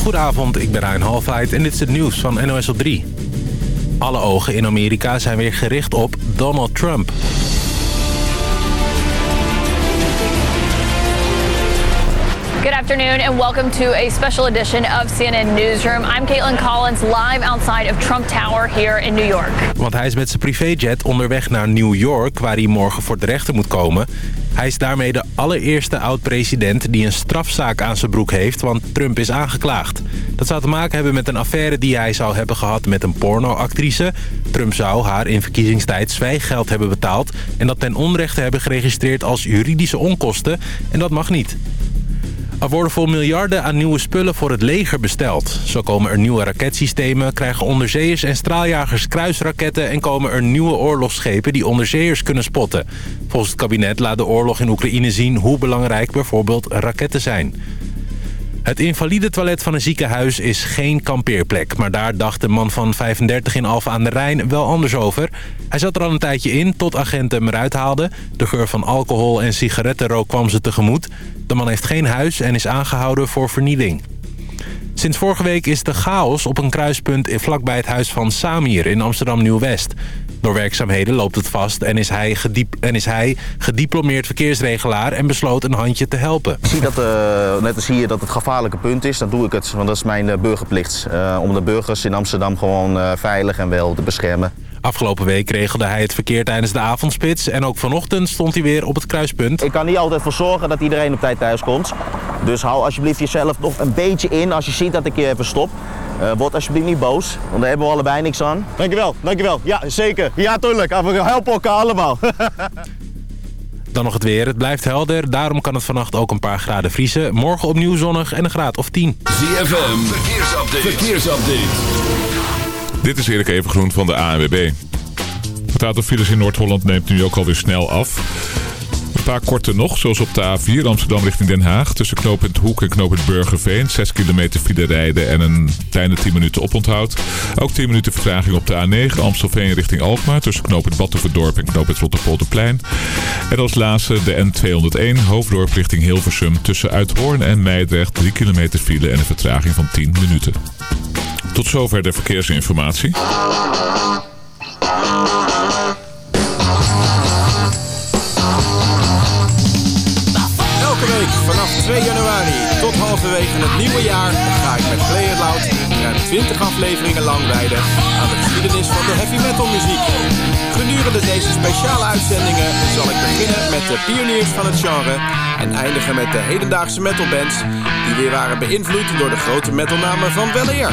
Goedenavond, ik ben Ryan Halfheid en dit is het nieuws van NOS op 3. Alle ogen in Amerika zijn weer gericht op Donald Trump. Good afternoon and welcome to a special edition of CNN Newsroom. I'm Caitlin Collins live outside of Trump Tower here in New York. Want hij is met zijn privéjet onderweg naar New York... waar hij morgen voor de rechter moet komen. Hij is daarmee de allereerste oud-president die een strafzaak aan zijn broek heeft... want Trump is aangeklaagd. Dat zou te maken hebben met een affaire die hij zou hebben gehad met een pornoactrice. Trump zou haar in verkiezingstijd zwijggeld hebben betaald... en dat ten onrechte hebben geregistreerd als juridische onkosten. En dat mag niet. Er worden voor miljarden aan nieuwe spullen voor het leger besteld. Zo komen er nieuwe raketsystemen, krijgen onderzeeërs en straaljagers kruisraketten... en komen er nieuwe oorlogsschepen die onderzeeërs kunnen spotten. Volgens het kabinet laat de oorlog in Oekraïne zien hoe belangrijk bijvoorbeeld raketten zijn. Het invalide toilet van een ziekenhuis is geen kampeerplek. Maar daar dacht de man van 35 in Alphen aan de Rijn wel anders over. Hij zat er al een tijdje in tot agenten hem eruit haalden. De geur van alcohol en sigarettenrook kwam ze tegemoet. De man heeft geen huis en is aangehouden voor vernieling. Sinds vorige week is de chaos op een kruispunt vlakbij het huis van Samir in Amsterdam Nieuw-West. Door werkzaamheden loopt het vast en is, hij en is hij gediplomeerd verkeersregelaar en besloot een handje te helpen. Ik zie dat, uh, net als hier dat het gevaarlijke punt is, dan doe ik het, want dat is mijn uh, burgerplicht. Uh, om de burgers in Amsterdam gewoon veilig en wel te beschermen. Afgelopen week regelde hij het verkeer tijdens de avondspits... en ook vanochtend stond hij weer op het kruispunt. Ik kan niet altijd voor zorgen dat iedereen op tijd thuis komt. Dus hou alsjeblieft jezelf nog een beetje in als je ziet dat ik je even stop. Uh, word alsjeblieft niet boos, want daar hebben we allebei niks aan. Dankjewel, dankjewel. Ja, zeker. Ja, tuurlijk. We helpen elkaar allemaal. Dan nog het weer. Het blijft helder. Daarom kan het vannacht ook een paar graden vriezen. Morgen opnieuw zonnig en een graad of 10. ZFM. Verkeersupdate. Verkeersupdate. Dit is Erik Evengroen van de ANWB. Het aantal files in Noord-Holland neemt nu ook alweer snel af. Een paar korte nog, zoals op de A4 Amsterdam richting Den Haag. Tussen knooppunt Hoek en knooppunt Burgerveen. 6 kilometer file rijden en een kleine 10 minuten oponthoud. Ook 10 minuten vertraging op de A9 Amstelveen richting Alkmaar. Tussen knooppunt Battenverdorp en knooppunt Rotterpolderplein. En als laatste de N201 Hoofddorp richting Hilversum. Tussen Uithoorn en Meidrecht 3 kilometer file en een vertraging van 10 minuten. Tot zover de verkeersinformatie. Elke week vanaf 2 januari tot halverwege het nieuwe jaar ga ik met Play It Loud ruim 20 afleveringen lang wijden aan de geschiedenis van de heavy metal muziek. Gedurende deze speciale uitzendingen zal ik beginnen met de pioniers van het genre en eindigen met de hedendaagse metalbands die weer waren beïnvloed door de grote metalnamen van weleer.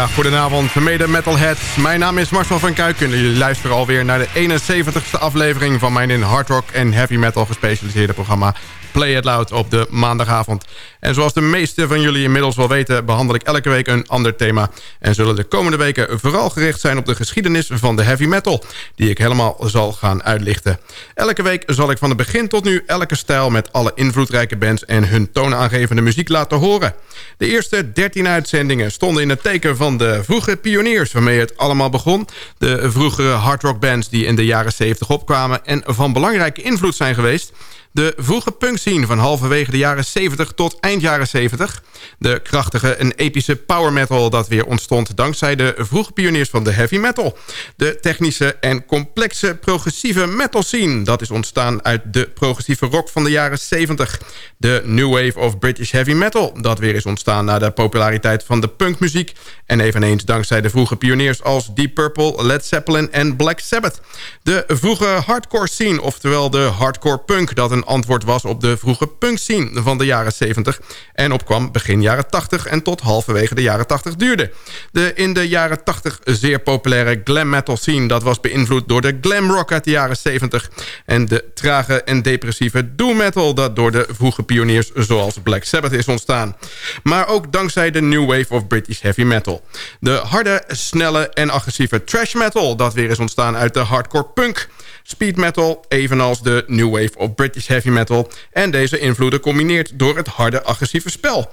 Ja, goedenavond, mede metalheads. Mijn naam is Marcel van Kuik en jullie luisteren alweer naar de 71ste aflevering... van mijn in hard rock en heavy metal gespecialiseerde programma Play It Loud op de maandagavond. En zoals de meeste van jullie inmiddels wel weten... behandel ik elke week een ander thema... en zullen de komende weken vooral gericht zijn op de geschiedenis van de heavy metal... die ik helemaal zal gaan uitlichten. Elke week zal ik van het begin tot nu elke stijl... met alle invloedrijke bands en hun toonaangevende muziek laten horen. De eerste 13 uitzendingen stonden in het teken van de vroege pioniers... waarmee het allemaal begon. De vroegere hardrock bands die in de jaren 70 opkwamen... en van belangrijke invloed zijn geweest... De vroege punkscene van halverwege de jaren 70 tot eind jaren 70. De krachtige en epische power metal dat weer ontstond... dankzij de vroege pioniers van de heavy metal. De technische en complexe progressieve metal scene... dat is ontstaan uit de progressieve rock van de jaren 70. De new wave of British heavy metal... dat weer is ontstaan na de populariteit van de punkmuziek... en eveneens dankzij de vroege pioniers als Deep Purple, Led Zeppelin en Black Sabbath. De vroege hardcore scene, oftewel de hardcore punk... dat een antwoord was op de vroege punkscene van de jaren 70... en opkwam begin jaren 80 en tot halverwege de jaren 80 duurde. De in de jaren 80 zeer populaire glam metal scene... dat was beïnvloed door de glam rock uit de jaren 70... en de trage en depressieve doom metal... dat door de vroege pioniers zoals Black Sabbath is ontstaan. Maar ook dankzij de new wave of British heavy metal. De harde, snelle en agressieve trash metal... dat weer is ontstaan uit de hardcore punk speed metal... evenals de new wave of British heavy metal... en deze invloeden combineert door het harde agressieve spel.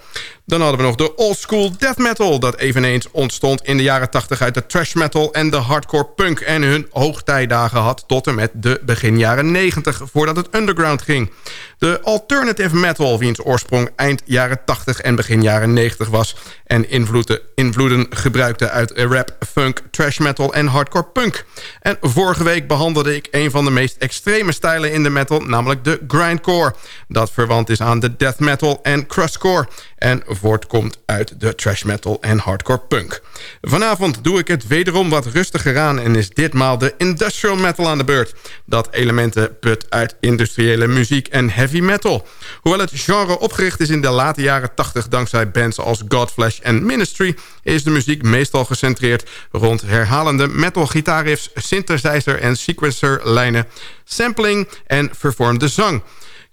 Dan hadden we nog de old school death metal... dat eveneens ontstond in de jaren 80 uit de thrash metal... en de hardcore punk en hun hoogtijdagen had... tot en met de begin jaren 90, voordat het underground ging. De alternative metal, wiens oorsprong eind jaren 80 en begin jaren 90 was... en invloeden, invloeden gebruikte uit rap, funk, trash metal en hardcore punk. En vorige week behandelde ik een van de meest extreme stijlen in de metal... namelijk de grindcore, dat verwant is aan de death metal en crustcore... en voortkomt uit de trash metal en hardcore punk. Vanavond doe ik het wederom wat rustiger aan... en is ditmaal de industrial metal aan de beurt... dat elementen put uit industriële muziek en heavy metal. Hoewel het genre opgericht is in de late jaren 80 dankzij bands als Godflesh en Ministry... is de muziek meestal gecentreerd rond herhalende metal gitaarriffs... synthesizer en sequencer lijnen, sampling en vervormde zang...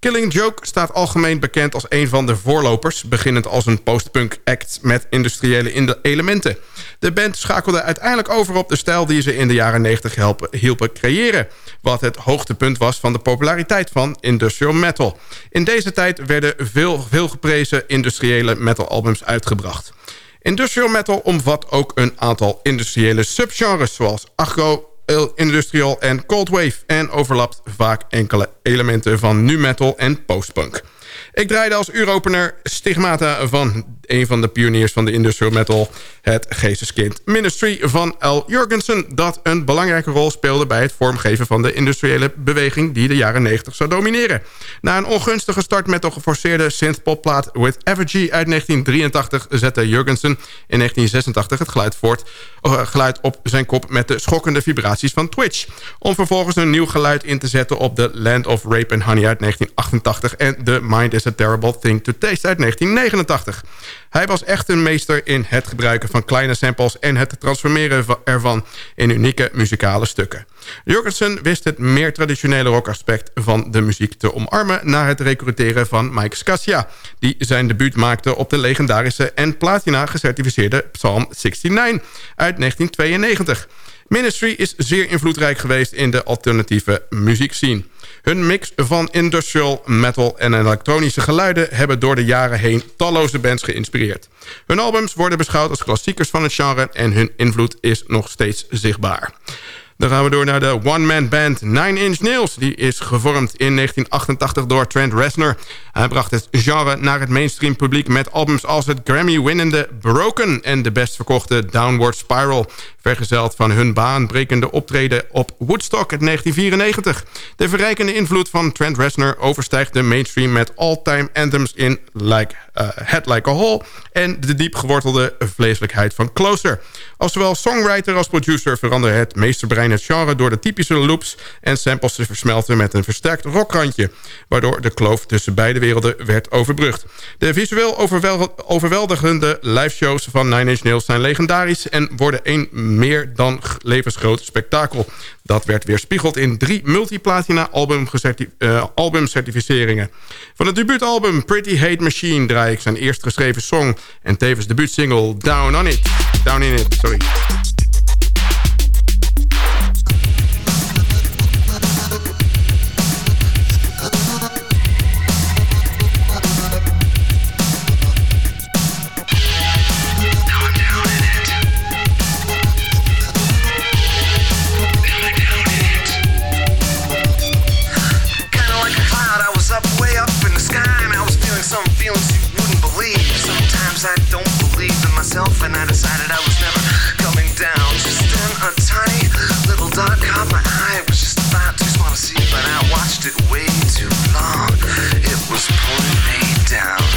Killing Joke staat algemeen bekend als een van de voorlopers... beginnend als een postpunk act met industriële elementen. De band schakelde uiteindelijk over op de stijl die ze in de jaren 90 hielpen creëren... wat het hoogtepunt was van de populariteit van industrial metal. In deze tijd werden veel, veel geprezen industriële metalalbums uitgebracht. Industrial metal omvat ook een aantal industriële subgenres... zoals agro, industrial en cold wave... en overlapt vaak enkele elementen van nu metal en postpunk. Ik draaide als uuropener Stigmata van een van de pioniers van de industrial metal... het geesteskind Ministry van L. Jurgensen... dat een belangrijke rol speelde bij het vormgeven van de industriële beweging... die de jaren 90 zou domineren. Na een ongunstige start met de geforceerde synthpopplaat With Evergy uit 1983... zette Jurgensen in 1986 het geluid, voort, uh, geluid op zijn kop... met de schokkende vibraties van Twitch... om vervolgens een nieuw geluid in te zetten op The Land of Rape and Honey uit 1988... en The Mind is a Terrible Thing to Taste uit 1989. Hij was echt een meester in het gebruiken van kleine samples... en het transformeren ervan in unieke muzikale stukken. Jorgensen wist het meer traditionele rockaspect van de muziek te omarmen... na het recruteren van Mike Scasia... die zijn debuut maakte op de legendarische en platina gecertificeerde Psalm 69 uit 1992... Ministry is zeer invloedrijk geweest in de alternatieve muziekscene. Hun mix van industrial, metal en elektronische geluiden... hebben door de jaren heen talloze bands geïnspireerd. Hun albums worden beschouwd als klassiekers van het genre... en hun invloed is nog steeds zichtbaar. Dan gaan we door naar de one-man band Nine Inch Nails. Die is gevormd in 1988 door Trent Reznor. Hij bracht het genre naar het mainstream publiek... met albums als het Grammy-winnende Broken... en de best verkochte Downward Spiral. Vergezeld van hun baanbrekende optreden op Woodstock in 1994. De verrijkende invloed van Trent Reznor overstijgt de mainstream... met all-time anthems in Like Head Like a Hole... en de diep gewortelde vleeselijkheid van Closer. Als zowel songwriter als producer veranderde het meesterbrein het genre... door de typische loops en samples te versmelten met een versterkt rockrandje... waardoor de kloof tussen beide werelden werd overbrugd. De visueel overweldigende liveshows van Nine Inch Nails zijn legendarisch... en worden een meer dan levensgroot spektakel. Dat werd weerspiegeld in drie multiplatina uh, albumcertificeringen. Van het debuutalbum Pretty Hate Machine draai ik zijn eerst geschreven song... en tevens debuutsingle Down On It. Down In It, sorry. myself and I decided I was never coming down. Just then a tiny little dot caught my eye. It was just about too small to see, but I watched it way too long. It was pulling me down.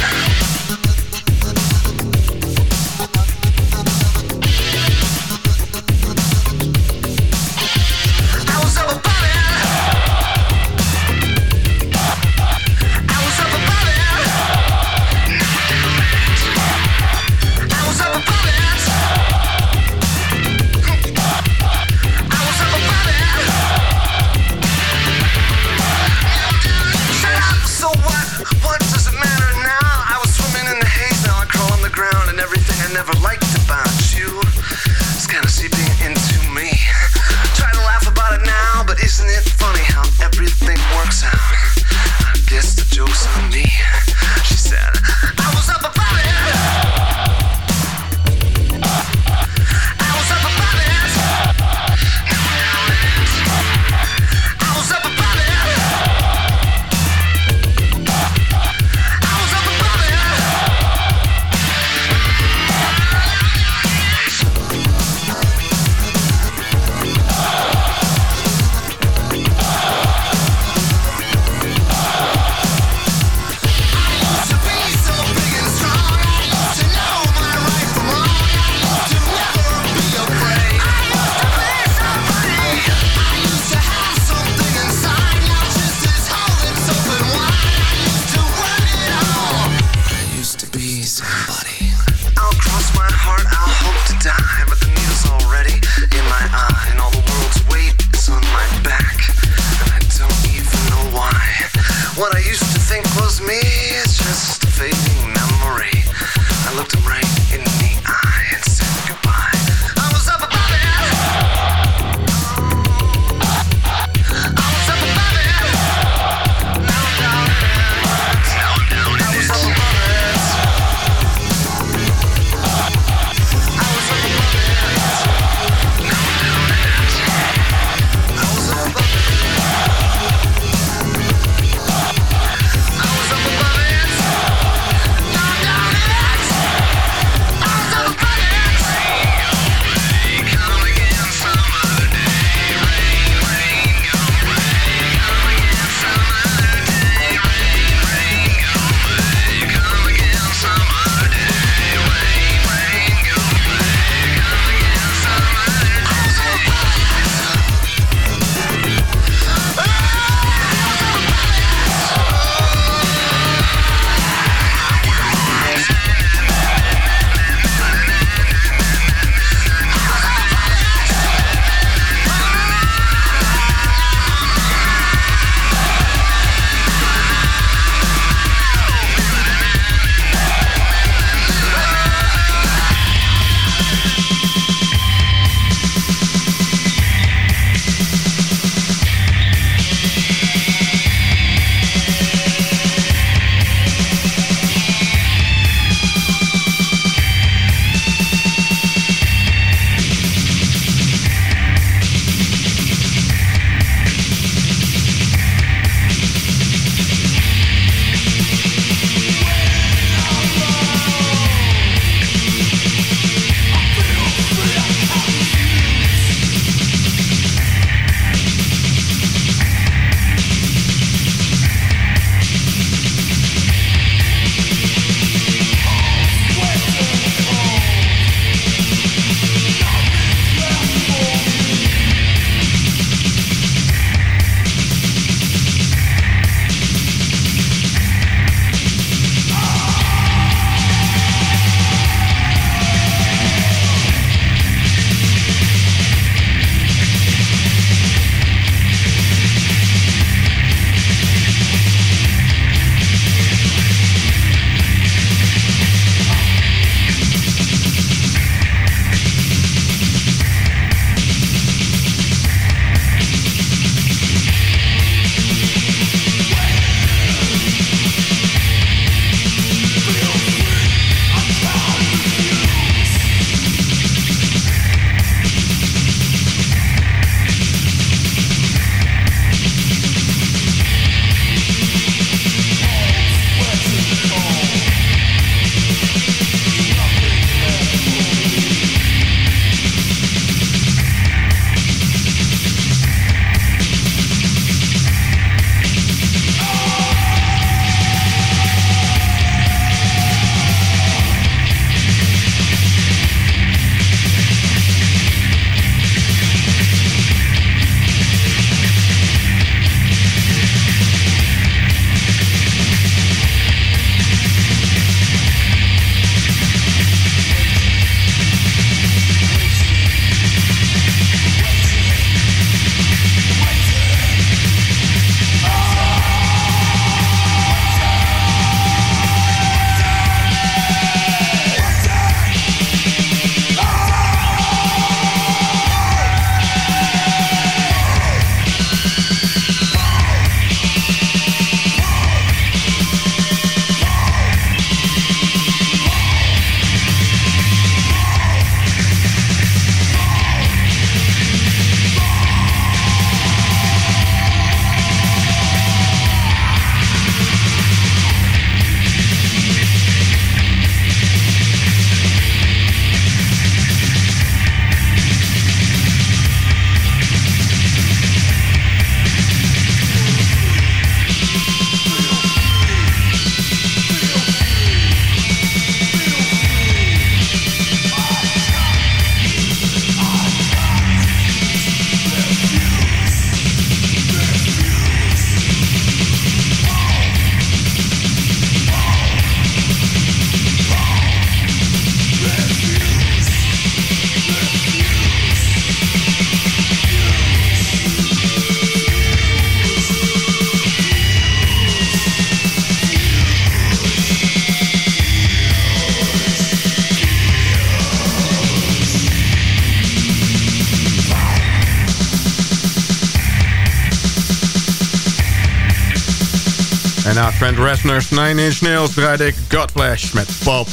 Reznor's Nine Inch Nails draaide ik Godflash met Pop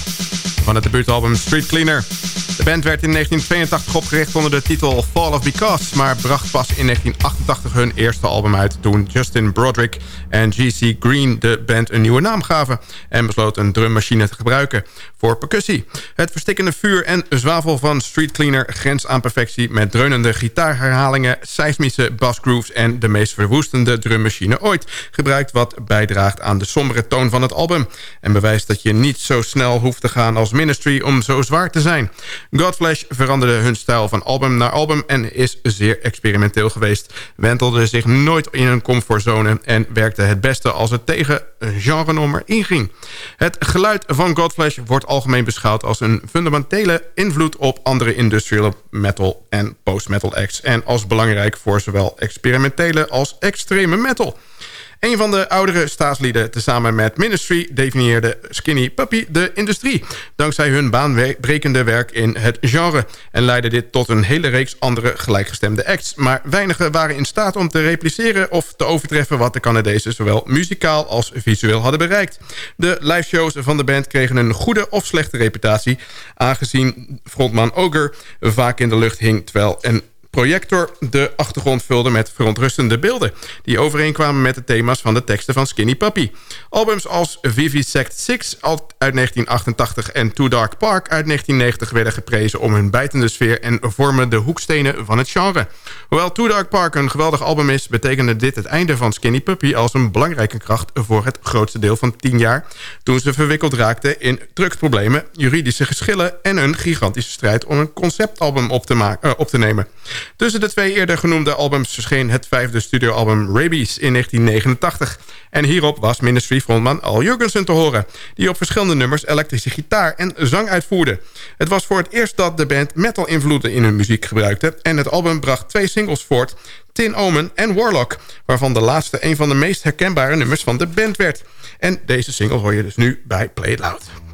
van het debuutalbum Street Cleaner. Band werd in 1982 opgericht onder de titel Fall of Because... maar bracht pas in 1988 hun eerste album uit... toen Justin Broderick en G.C. Green de band een nieuwe naam gaven... en besloot een drummachine te gebruiken voor percussie. Het verstikkende vuur en zwavel van Street Cleaner... grens aan perfectie met dreunende gitaarherhalingen... seismische bassgrooves en de meest verwoestende drummachine ooit... gebruikt wat bijdraagt aan de sombere toon van het album... en bewijst dat je niet zo snel hoeft te gaan als Ministry om zo zwaar te zijn... Godflesh veranderde hun stijl van album naar album... en is zeer experimenteel geweest. Wentelde zich nooit in een comfortzone... en werkte het beste als het tegen een genre-nummer inging. Het geluid van Godflesh wordt algemeen beschouwd... als een fundamentele invloed op andere industrial metal en post-metal acts... en als belangrijk voor zowel experimentele als extreme metal... Een van de oudere staatslieden, tezamen met Ministry... definieerde Skinny Puppy de industrie... dankzij hun baanbrekende werk in het genre... en leidde dit tot een hele reeks andere gelijkgestemde acts. Maar weinigen waren in staat om te repliceren... of te overtreffen wat de Canadezen zowel muzikaal als visueel hadden bereikt. De liveshows van de band kregen een goede of slechte reputatie... aangezien frontman Ogre vaak in de lucht hing... terwijl een projector de achtergrond vulde met verontrustende beelden... die overeenkwamen met de thema's van de teksten van Skinny Puppy. Albums als Vivisect 6 uit 1988 en Too Dark Park uit 1990 werden geprezen... om hun bijtende sfeer en vormen de hoekstenen van het genre. Hoewel Too Dark Park een geweldig album is... betekende dit het einde van Skinny Puppy als een belangrijke kracht... voor het grootste deel van 10 jaar... toen ze verwikkeld raakten in drugsproblemen, juridische geschillen... en een gigantische strijd om een conceptalbum op te, uh, op te nemen. Tussen de twee eerder genoemde albums verscheen het vijfde studioalbum Rabies in 1989. En hierop was Ministry frontman Al Jurgensen te horen... die op verschillende nummers elektrische gitaar en zang uitvoerde. Het was voor het eerst dat de band metal-invloeden in hun muziek gebruikte... en het album bracht twee singles voort... Tin Omen en Warlock... waarvan de laatste een van de meest herkenbare nummers van de band werd. En deze single hoor je dus nu bij Play It Loud.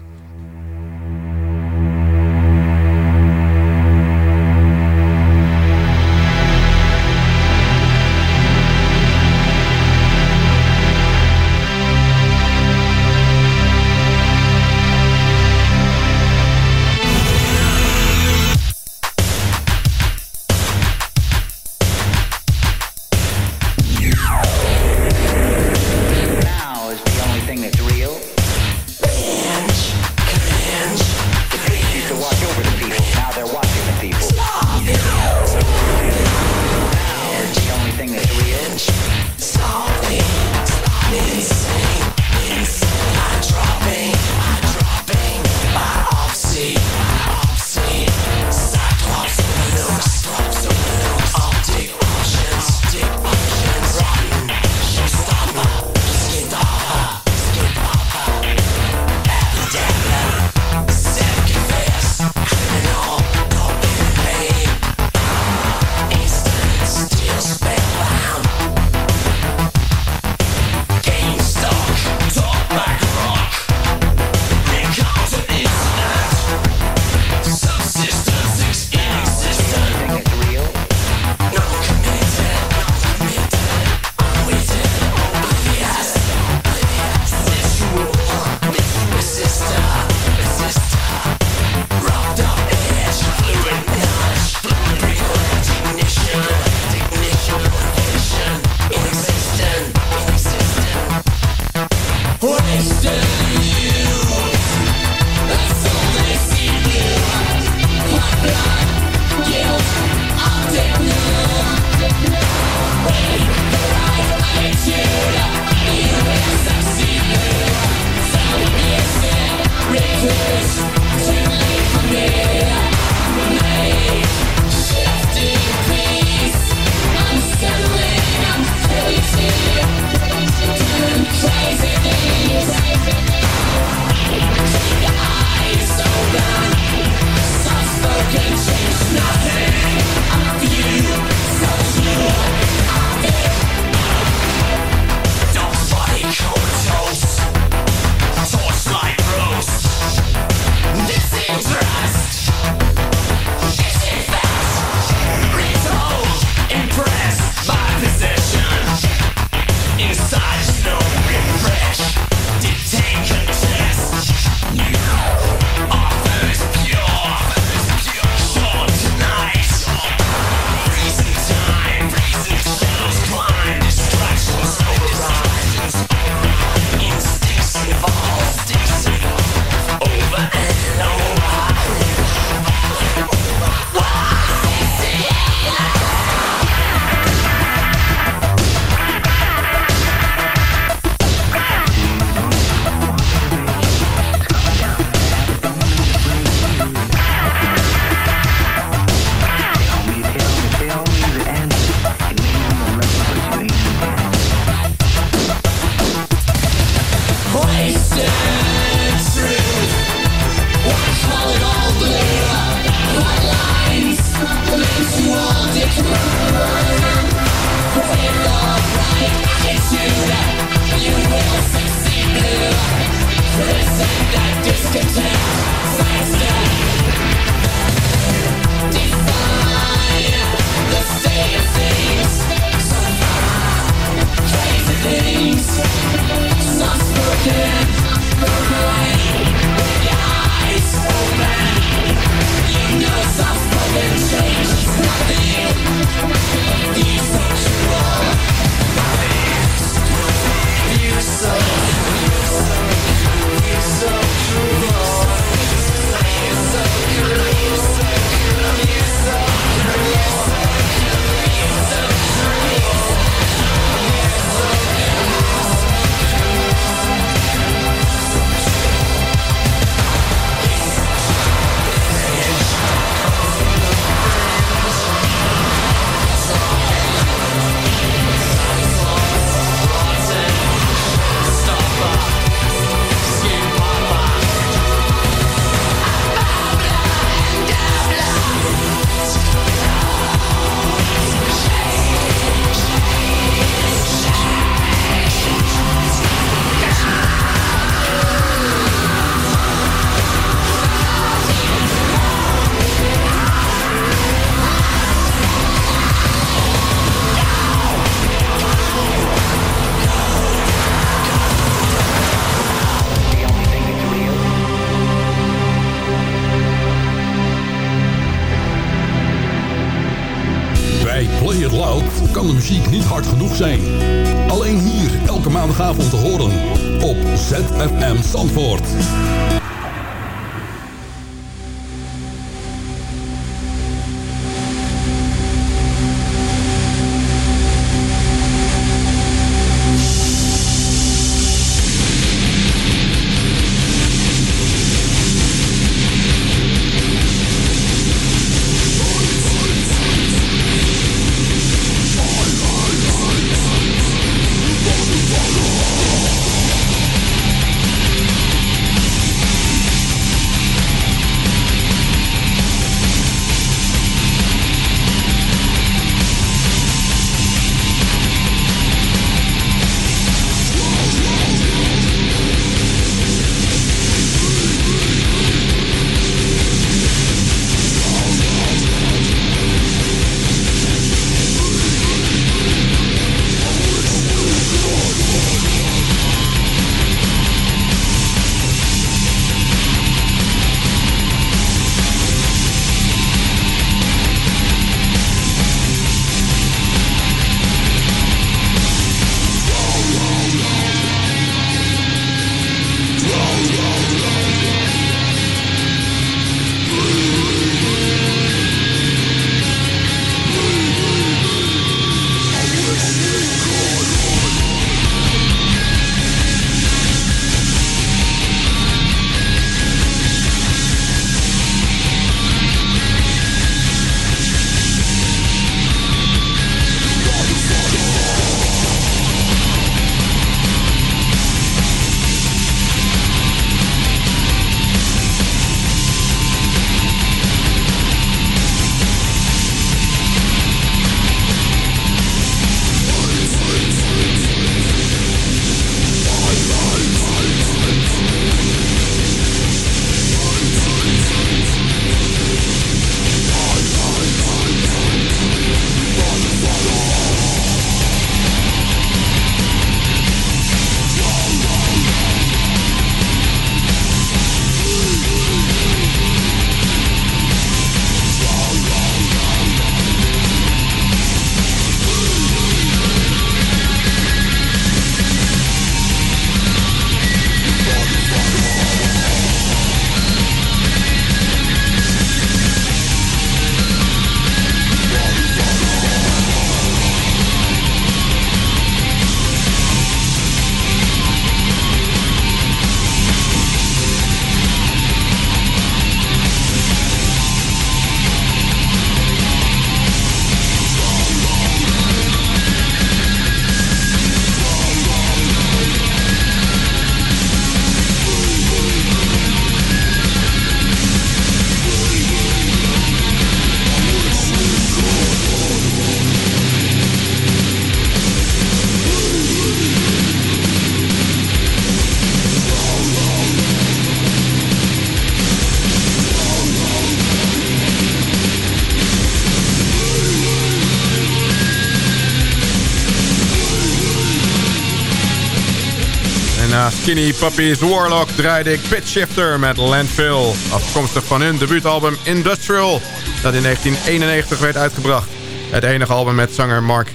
Skinny Puppies Warlock draaide ik Pitch Shifter met Landfill. Afkomstig van hun debuutalbum Industrial, dat in 1991 werd uitgebracht. Het enige album met zanger Mark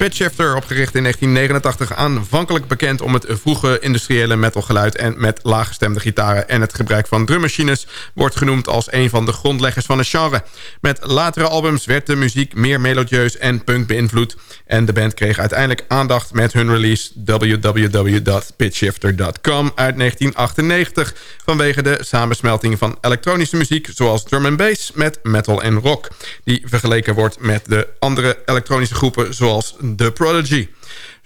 Clayton. Pitchshifter, opgericht in 1989, aanvankelijk bekend om het vroege industriële metalgeluid en met laaggestemde gitaren en het gebruik van drummachines, wordt genoemd als een van de grondleggers van het genre. Met latere albums werd de muziek meer melodieus en punk beïnvloed en de band kreeg uiteindelijk aandacht met hun release www.pitchshifter.com uit 1998 vanwege de samensmelting van elektronische muziek zoals drum and bass met metal en rock, die vergeleken wordt met de andere elektronische groepen zoals The Prodigy.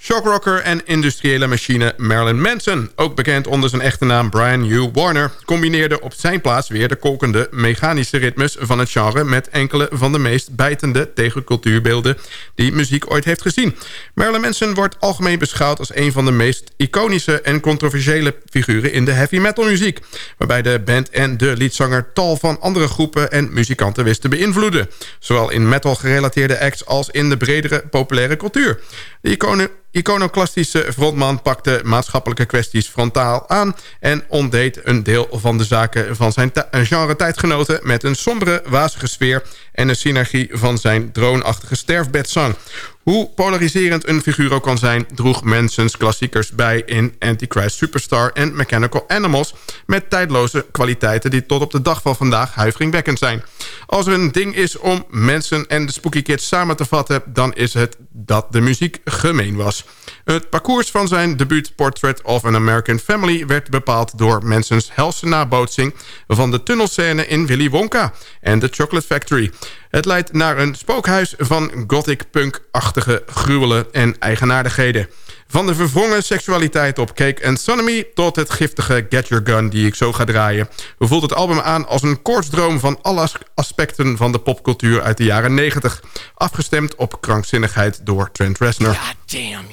Shockrocker en industriële machine Marilyn Manson... ook bekend onder zijn echte naam Brian Hugh Warner... combineerde op zijn plaats weer de kolkende mechanische ritmes van het genre... met enkele van de meest bijtende tegencultuurbeelden die muziek ooit heeft gezien. Marilyn Manson wordt algemeen beschouwd als een van de meest iconische... en controversiële figuren in de heavy metal muziek... waarbij de band en de liedzanger tal van andere groepen en muzikanten wisten beïnvloeden. Zowel in metal gerelateerde acts als in de bredere populaire cultuur. De iconen iconoclastische frontman pakte maatschappelijke kwesties frontaal aan... en ontdeed een deel van de zaken van zijn genre-tijdgenoten... met een sombere, wazige sfeer en een synergie van zijn droonachtige sterfbedzang. Hoe polariserend een figuur ook kan zijn... droeg Manson's klassiekers bij in Antichrist Superstar en Mechanical Animals... met tijdloze kwaliteiten die tot op de dag van vandaag huiveringwekkend zijn. Als er een ding is om Manson en de Spooky Kids samen te vatten... dan is het dat de muziek gemeen was. Het parcours van zijn debuut Portrait of an American Family... werd bepaald door Mansons helse nabootsing... van de tunnelscène in Willy Wonka en The Chocolate Factory... Het leidt naar een spookhuis van gothic punk-achtige gruwelen en eigenaardigheden. Van de verwrongen seksualiteit op Cake and Sonomy... tot het giftige Get Your Gun die ik zo ga draaien... voelt het album aan als een koortsdroom van alle aspecten van de popcultuur uit de jaren 90. Afgestemd op krankzinnigheid door Trent Reznor. God damn,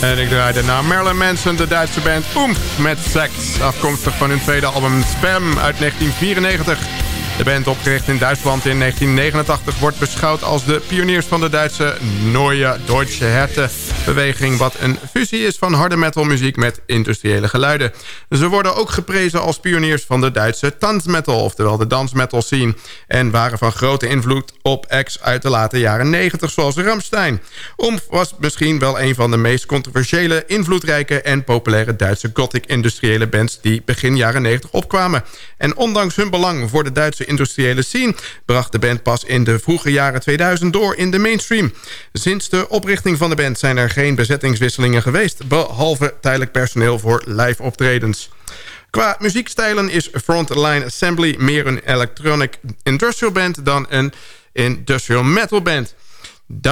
En ik draaide naar Marilyn Manson, de Duitse band Oomph met Sex. Afkomstig van hun tweede album Spam uit 1994. De band, opgericht in Duitsland in 1989, wordt beschouwd als de pioniers van de Duitse Neue Deutsche Härte beweging... wat een fusie is van harde metalmuziek met industriële geluiden. Ze worden ook geprezen als pioniers van de Duitse tanzmetal, oftewel de dansmetal scene... en waren van grote invloed op acts uit de late jaren 90, zoals Ramstein. Omf was misschien wel een van de meest controversiële, invloedrijke... en populaire Duitse gothic-industriële bands die begin jaren 90 opkwamen. En ondanks hun belang voor de Duitse industriële scene... bracht de band pas in de vroege jaren 2000 door in de mainstream. Sinds de oprichting van de band zijn er geen bezettingswisselingen geweest... behalve tijdelijk personeel voor live optredens. Qua muziekstijlen is Frontline Assembly meer een electronic industrial band... dan een industrial metal band.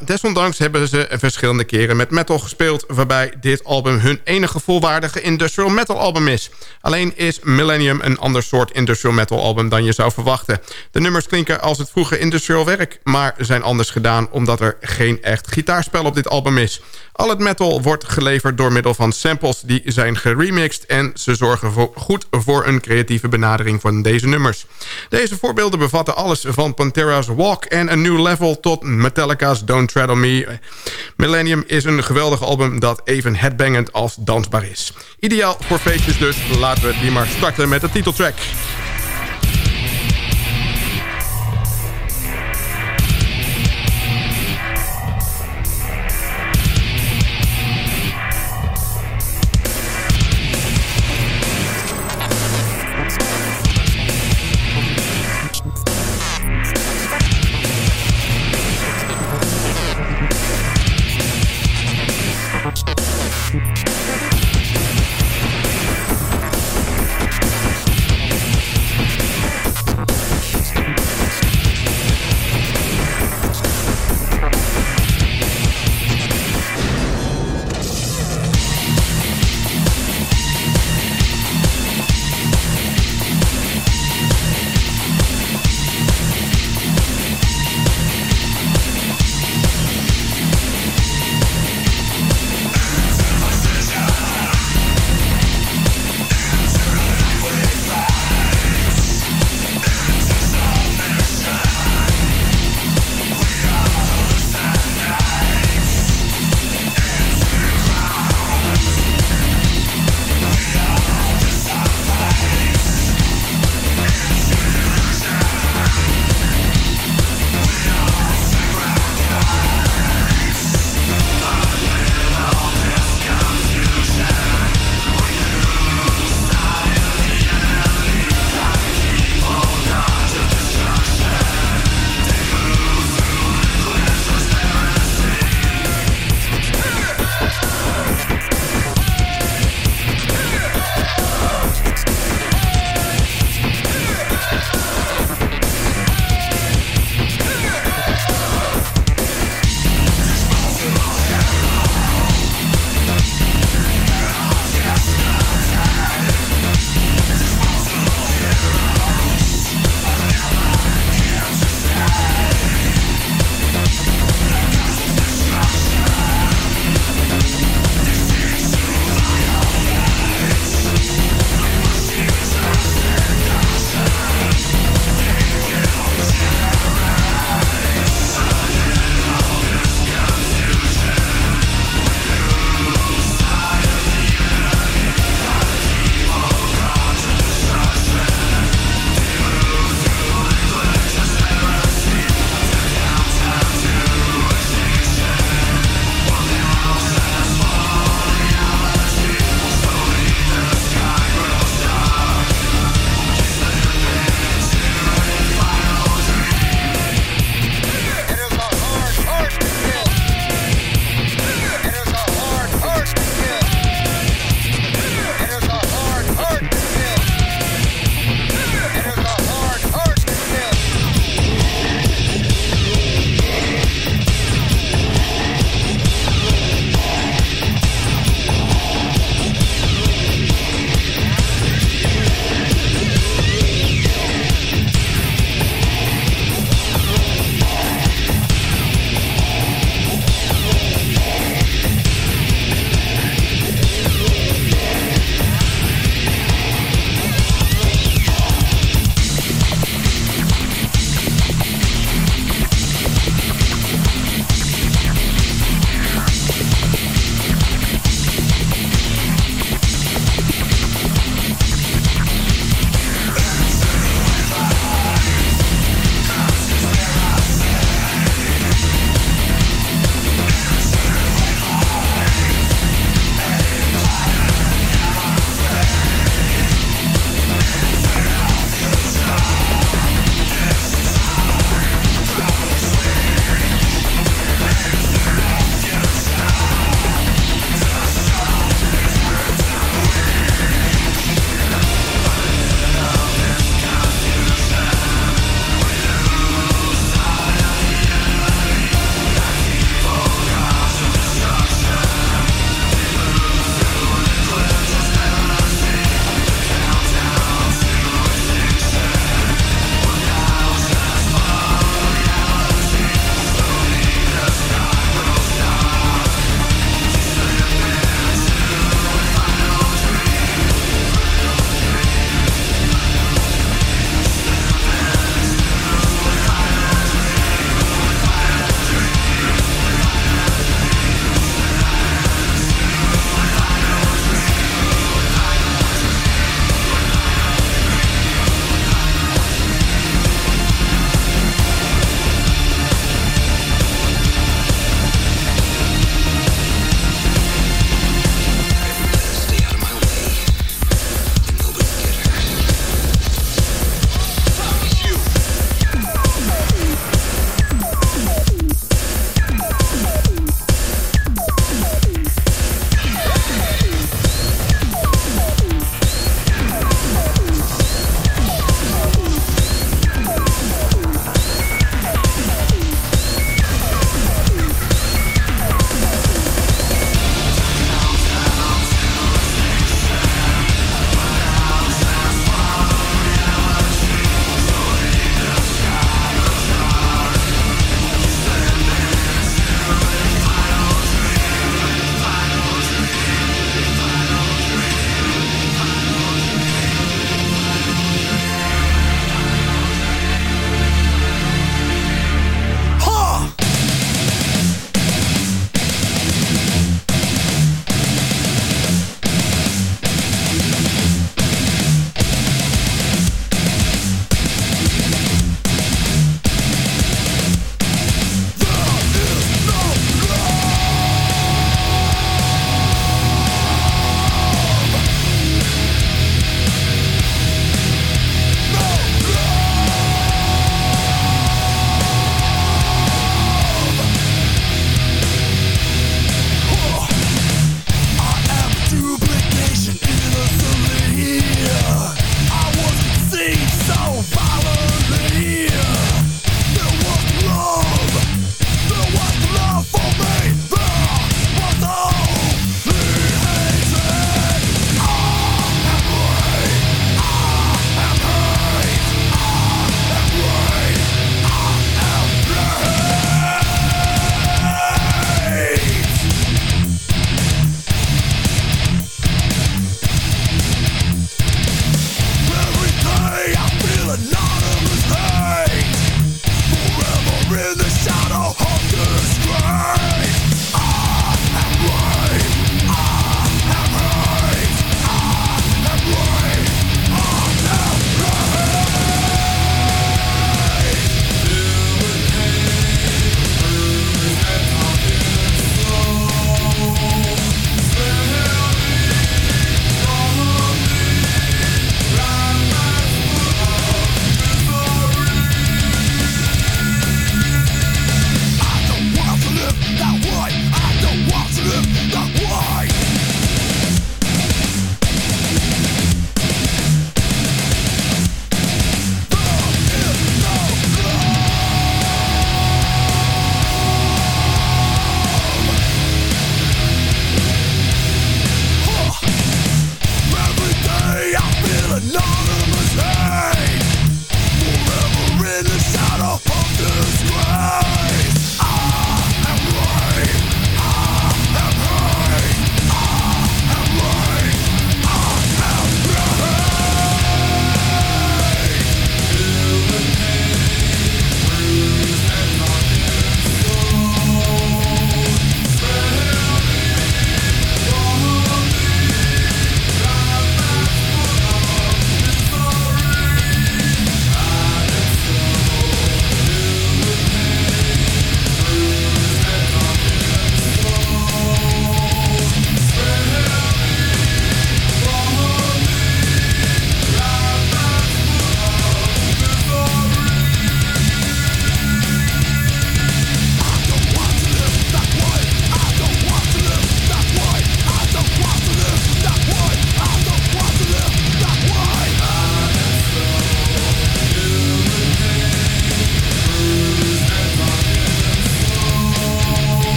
desondanks hebben ze verschillende keren met metal gespeeld... waarbij dit album hun enige volwaardige industrial metal album is. Alleen is Millennium een ander soort industrial metal album dan je zou verwachten. De nummers klinken als het vroege industrial werk... maar zijn anders gedaan omdat er geen echt gitaarspel op dit album is. Al het metal wordt geleverd door middel van samples die zijn geremixed... en ze zorgen voor, goed voor een creatieve benadering van deze nummers. Deze voorbeelden bevatten alles van Pantera's Walk en A New Level... tot Metallica's Don't Tread On Me. Millennium is een geweldig album dat even headbangend als dansbaar is. Ideaal voor feestjes dus, laten we die maar starten met de titeltrack.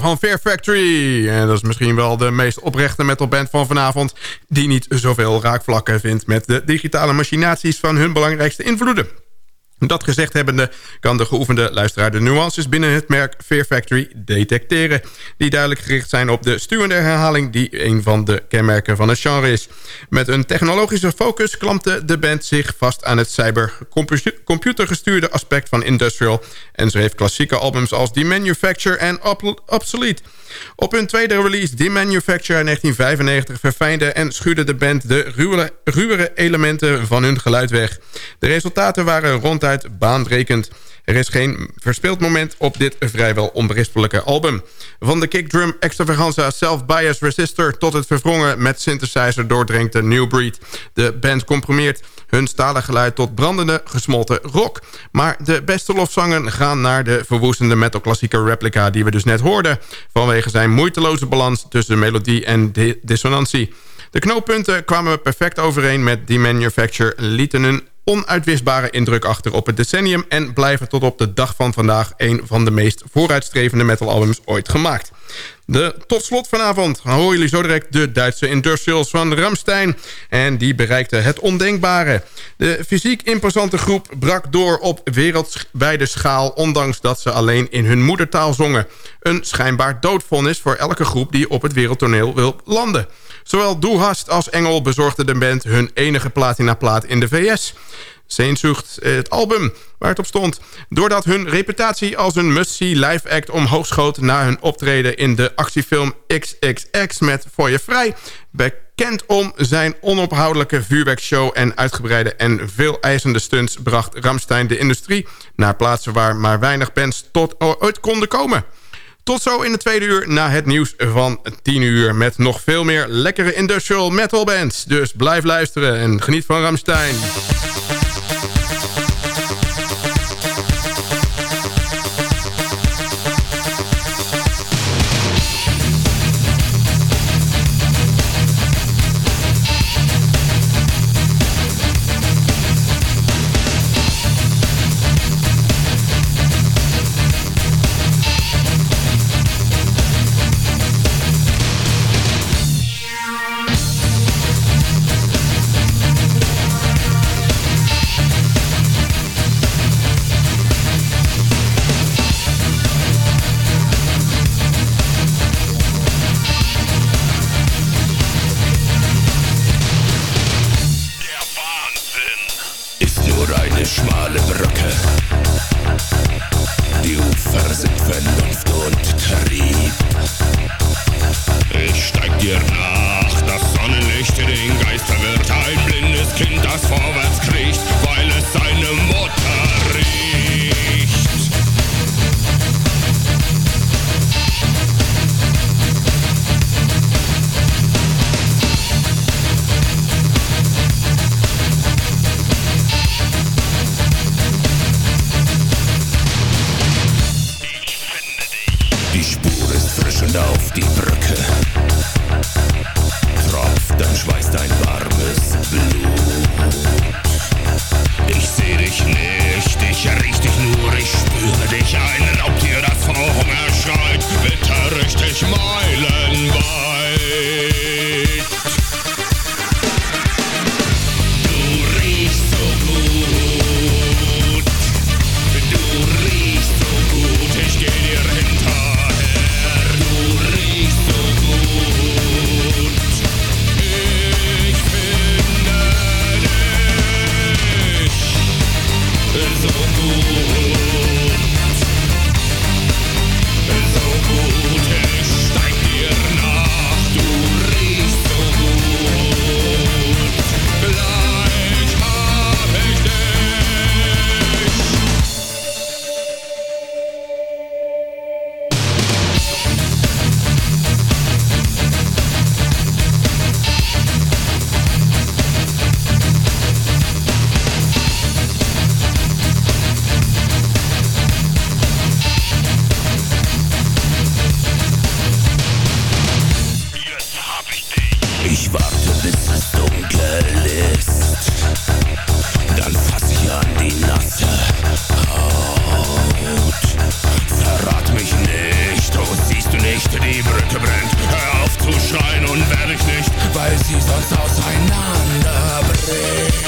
Van Fair Factory. En dat is misschien wel de meest oprechte metalband van vanavond... die niet zoveel raakvlakken vindt met de digitale machinaties... van hun belangrijkste invloeden. Dat gezegd hebbende kan de geoefende luisteraar de nuances binnen het merk Fear Factory detecteren. Die duidelijk gericht zijn op de stuwende herhaling die een van de kenmerken van het genre is. Met een technologische focus klampte de band zich vast aan het cyber-computergestuurde aspect van industrial. En schreef klassieke albums als The Manufacture en Obsolete. Op hun tweede release, The Manufacture in 1995, verfijnde en schuurde de band de ruwere, ruwere elementen van hun geluid weg. De resultaten waren ronduit baanbrekend. Er is geen verspeeld moment op dit vrijwel onberispelijke album. Van de kickdrum extravaganza self-bias resistor... tot het verwrongen met synthesizer doordrenkte New Breed. De band comprimeert hun stalen geluid tot brandende gesmolten rock. Maar de beste lofzangen gaan naar de verwoestende metalklassieke replica... die we dus net hoorden... vanwege zijn moeiteloze balans tussen melodie en dissonantie. De knooppunten kwamen perfect overeen met die manufacture... lieten onuitwisbare indruk achter op het decennium... en blijven tot op de dag van vandaag... een van de meest vooruitstrevende metalalbums ooit gemaakt. De, tot slot vanavond horen jullie zo direct de Duitse industrials van Ramstein. En die bereikte het ondenkbare. De fysiek imposante groep brak door op wereldwijde schaal... ondanks dat ze alleen in hun moedertaal zongen. Een schijnbaar doodvonnis voor elke groep die op het wereldtoneel wil landen. Zowel Doehast als Engel bezorgden de band hun enige platina-plaat in de VS. Seenzucht, eh, het album waar het op stond. Doordat hun reputatie als een must-see live act omhoog schoot... na hun optreden in de actiefilm XXX met Voor je Vrij... bekend om zijn onophoudelijke vuurwerkshow... en uitgebreide en veel eisende stunts... bracht Ramstein de industrie naar plaatsen... waar maar weinig bands tot ooit konden komen. Tot zo in de tweede uur na het nieuws van 10 uur... met nog veel meer lekkere industrial metal bands. Dus blijf luisteren en geniet van Ramstein. die Brücke brennt. Hör auf zu schreien und werde ich nicht, weil sie sonst auseinanderbricht.